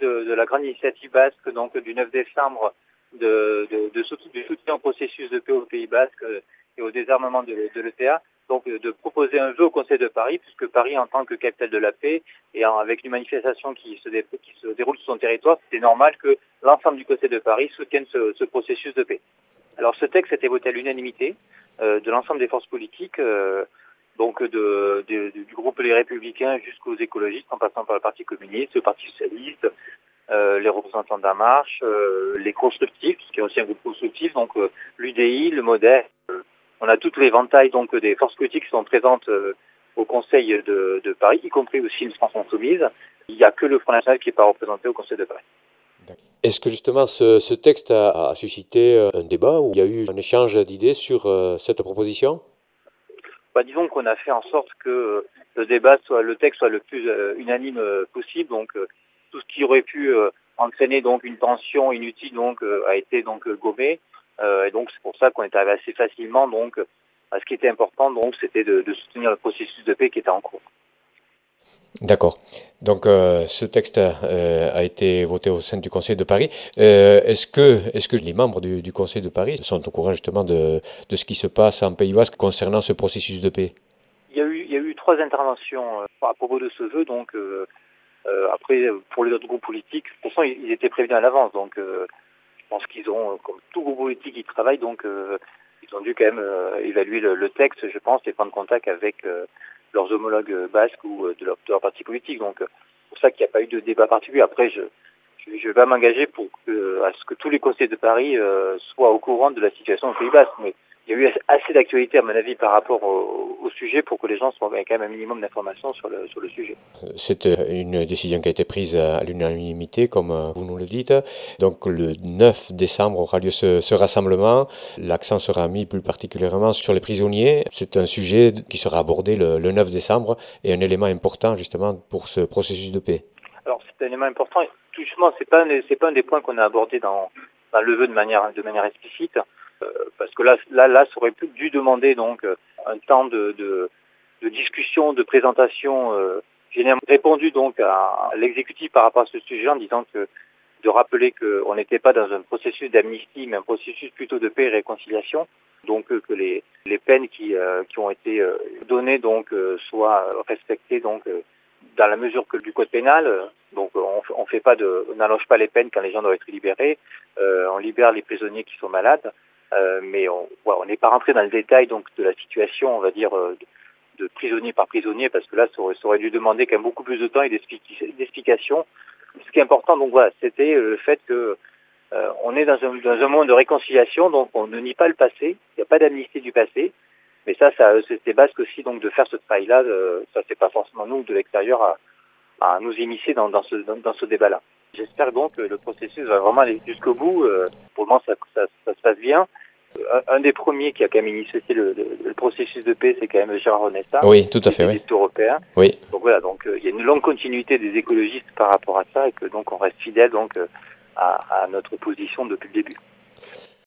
de, la grande initiative basque, donc du 9 décembre, de, soutien au processus de paix au Pays Basque et au désarmement de, l'ETA, donc de proposer un vœu au Conseil de Paris, puisque Paris, en tant que capitale de la paix, et avec une manifestation qui se, déroule sur son territoire, c'est normal que l'ensemble du Conseil de Paris soutienne ce, ce, processus de paix. Alors ce texte a été voté à l'unanimité euh, de l'ensemble des forces politiques. Euh, donc de, du groupe Les Républicains jusqu'aux écologistes, en passant par le Parti communiste, le Parti socialiste, euh, les représentants de la marche, euh, les constructifs, qui est aussi un groupe constructif, donc euh, l'UDI, le MODES. on a toutes les ventailles donc des forces politiques qui sont présentes au Conseil de, de, Paris, y compris aussi une France insoumise. Il n'y a que le Front National qui n'est pas représenté au Conseil de Paris. Est-ce que justement ce, ce texte a, a, suscité un débat ou il y a eu un échange d'idées sur cette proposition? Bah, disons qu'on a fait en sorte que le débat soit, le texte soit le plus euh, unanime euh, possible. Donc, euh, tout ce qui aurait pu entraîner donc une tension inutile donc a été donc gommé. et donc c'est pour ça qu'on est arrivé assez facilement donc à ce qui était important donc c'était de, de, soutenir le processus de paix qui était en cours. D'accord. Donc euh, ce texte euh, a été voté au sein du Conseil de Paris. Euh, est-ce que, est-ce que les membres du, du, Conseil de Paris sont au courant justement de, de ce qui se passe en Pays Basque concernant ce processus de paix? Il y, a eu, il y a eu trois interventions à propos de ce vœu. Donc après, pour les autres groupes politiques, pourtant ils étaient prévenus à l'avance. Donc je pense qu'ils ont, comme tout groupe politique qui travaille, donc ils ont dû quand même évaluer le, le, texte, je pense, et prendre contact avec leurs homologues basques ou de leur, de leur parti politique. Donc, c'est pour ça qu'il n'y a pas eu de débat particulier. Après, je je vais pas m'engager pour que, à ce que tous les conseils de Paris euh, soient au courant de la situation au Pays Basque. Mais il y a eu assez d'actualité, à mon avis, par rapport au, sujet pour que les gens soient quand même un minimum d'informations sur le, sujet. C'est euh, une décision qui a été prise à l'unanimité, comme euh, vous nous le dites. Donc le 9 décembre aura lieu ce, rassemblement. L'accent sera mis plus particulièrement sur les prisonniers. C'est un sujet qui sera abordé le 9 décembre et un élément important justement pour ce processus de paix. Alors c'est un élément important. Justement, c'est pas c'est pas un des points qu'on a abordé dans, dans le vœu de manière de manière explicite. Euh, parce que là, là, là, ça aurait dû demander donc un temps de, de, de discussion, de présentation. Euh, J'ai répondu donc à, l'exécutif par rapport à ce sujet en disant que de rappeler qu'on n'était pas dans un processus d'amnistie, mais un processus plutôt de paix et réconciliation. Donc euh, que les, les peines qui, euh, qui ont été euh, données donc euh, soient respectées donc dans la mesure que du code pénal. Donc on, on fait pas de, on n'allonge pas les peines quand les gens doivent être libérés. on libère les prisonniers qui sont malades. Euh, mais on n'est pas rentré dans le détail donc de la situation, on va dire, euh, de, prisonnier par prisonnier, parce que là, ça aurait, ça aurait dû demander quand même beaucoup plus de temps et d'explications. Ce qui est important, donc voilà, c'était le fait que euh, on est dans un, dans un monde de réconciliation, donc on ne nie pas le passé, il n'y a pas d'amnistie du passé, mais ça, ça c'était basque aussi donc de faire ce travail-là. Euh, ça, c'est pas forcément nous de l'extérieur à, à nous immiscer dans, dans ce, dans, dans ce débat-là. J'espère donc que le processus va vraiment aller jusqu'au bout. Euh, pour le moment, ça, ça, ça, se passe bien. Un, un, des premiers qui a quand même initié le, le, le processus de paix, c'est quand même Gérard Ronesta. Oui, tout à fait. Oui. européen. Oui. Donc voilà, donc euh, il y a une longue continuité des écologistes par rapport à ça et que donc on reste fidèle donc euh, à, à notre position depuis le début.